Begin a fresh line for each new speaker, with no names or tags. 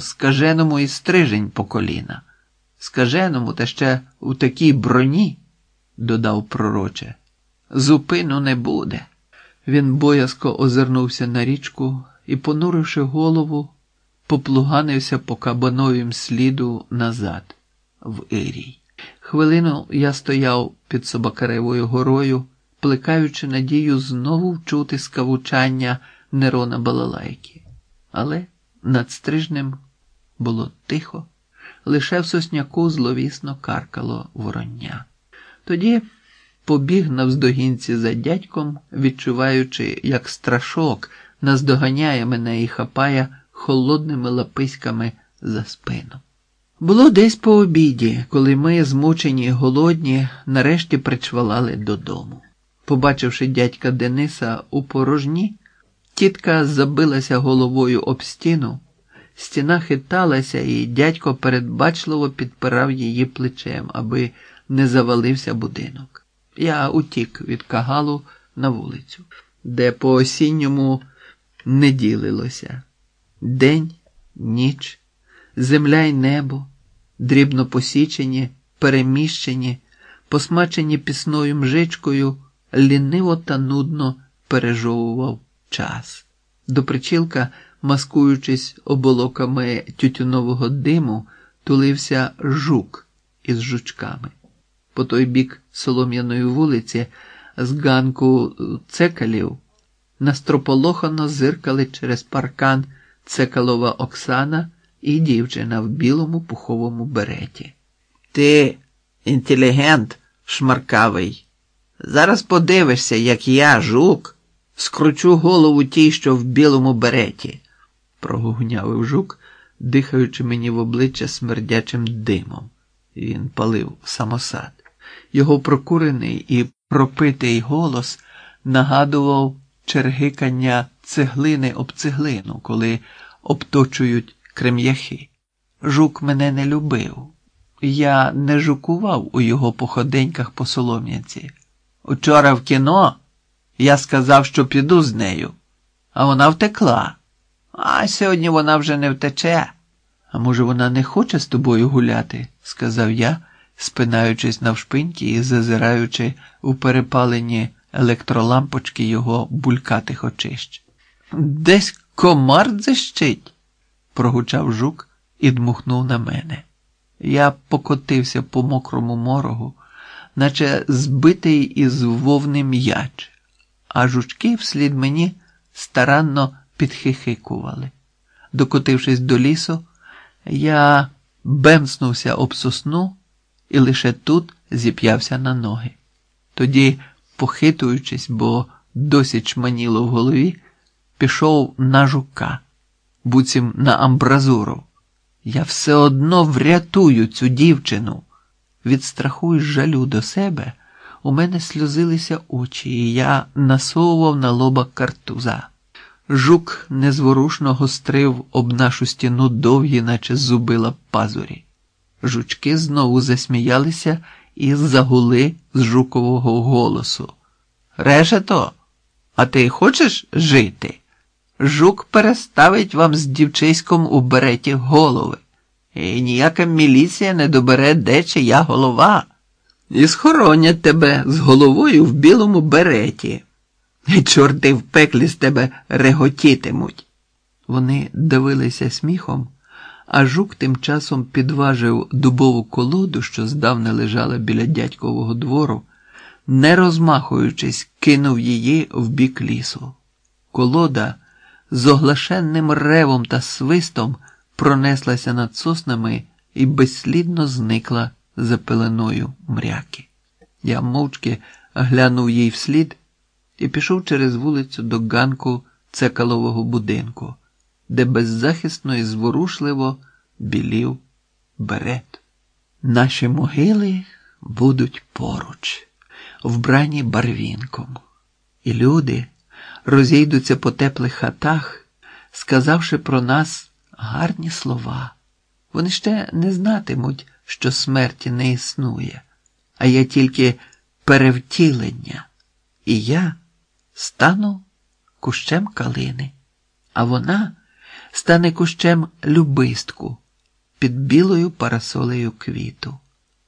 Скаженому і стрижень по коліна. Скаженому та ще у такій броні, додав пророче, зупину не буде. Він боязко озирнувся на річку і, понуривши голову, поплуганився по кабановім сліду назад, в Ірій. Хвилину я стояв під Собакаревою горою, плекаючи надію знову вчути скавучання Нерона Балалайки. Але над стрижнем було тихо, лише в сосняку зловісно каркало вороння. Тоді побіг навздогінці за дядьком, відчуваючи, як страшок наздоганяє мене і хапає холодними лаписьками за спину. Було десь по обіді, коли ми, змучені й голодні, нарешті причвалали додому. Побачивши дядька Дениса у порожні, тітка забилася головою об стіну, стіна хиталася, і дядько передбачливо підпирав її плечем, аби не завалився будинок. Я утік від кагалу на вулицю, де по осінньому не ділилося день, ніч, земля й небо, дрібно посічені, переміщені, посмачені пісною мжичкою, ліниво та нудно пережовував час. До причілка, маскуючись оболоками тютюнового диму, тулився жук із жучками. По той бік солом'яної вулиці з ганку цекалів настрополохано зиркали через паркан цекалова Оксана і дівчина в білому пуховому береті. Ти, інтелігент шмаркавий, зараз подивишся, як я, жук, скручу голову тій, що в білому береті, прогугнявив жук, дихаючи мені в обличчя смердячим димом. Він палив самосад. Його прокурений і пропитий голос нагадував чергикання цеглини об цеглину, коли обточують крем'яхи. Жук мене не любив. Я не жукував у його походеньках по солом'янці. Учора в кіно я сказав, що піду з нею, а вона втекла. А сьогодні вона вже не втече. А може, вона не хоче з тобою гуляти? сказав я, спинаючись навшпиньки і зазираючи у перепалені електролампочки його булькатих очищ. Десь комар дзищить, прогучав жук і дмухнув на мене. Я покотився по мокрому морогу, наче збитий із вовни м'яч, а жучки вслід мені старанно підхихикували. Докотившись до лісу, я бемснувся об сосну і лише тут зіп'явся на ноги. Тоді, похитуючись, бо досі чманіло в голові, пішов на жука, буцім на амбразуру. Я все одно врятую цю дівчину. Від страху і жалю до себе у мене сльозилися очі, і я насовував на лоба картуза. Жук незворушно гострив об нашу стіну довгі, наче зубила пазурі. Жучки знову засміялися і загули з жукового голосу. Решето, а ти хочеш жити? Жук переставить вам з дівчиськом у береті голови, і ніяка міліція не добере, де чия голова, і схоронять тебе з головою в білому береті. І чорти в пеклі з тебе реготітимуть. Вони дивилися сміхом, а жук тим часом підважив дубову колоду, що здавна лежала біля дядькового двору, не розмахуючись, кинув її в бік лісу. Колода з оглашенним ревом та свистом пронеслася над соснами і безслідно зникла за пеленою мряки. Я мовчки глянув їй вслід і пішов через вулицю до ганку цекалового будинку, де беззахисно і зворушливо білів берет. Наші могили будуть поруч, вбрані барвінком, і люди розійдуться по теплих хатах, сказавши про нас гарні слова. Вони ще не знатимуть, що смерті не існує, а є тільки перевтілення, і я стану кущем калини, а вона стане кущем любистку під білою парасолею квіту.